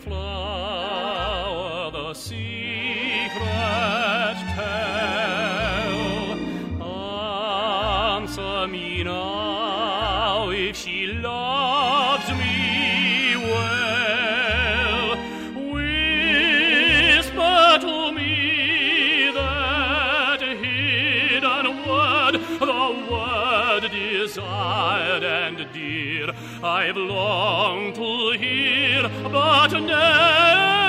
flower, the secret tell. Answer me now if she loves me well. Whisper to me that hidden word, the word desired and dear. I've longed to hear, but never